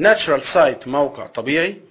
ناتشرال سايت موقع طبيعي.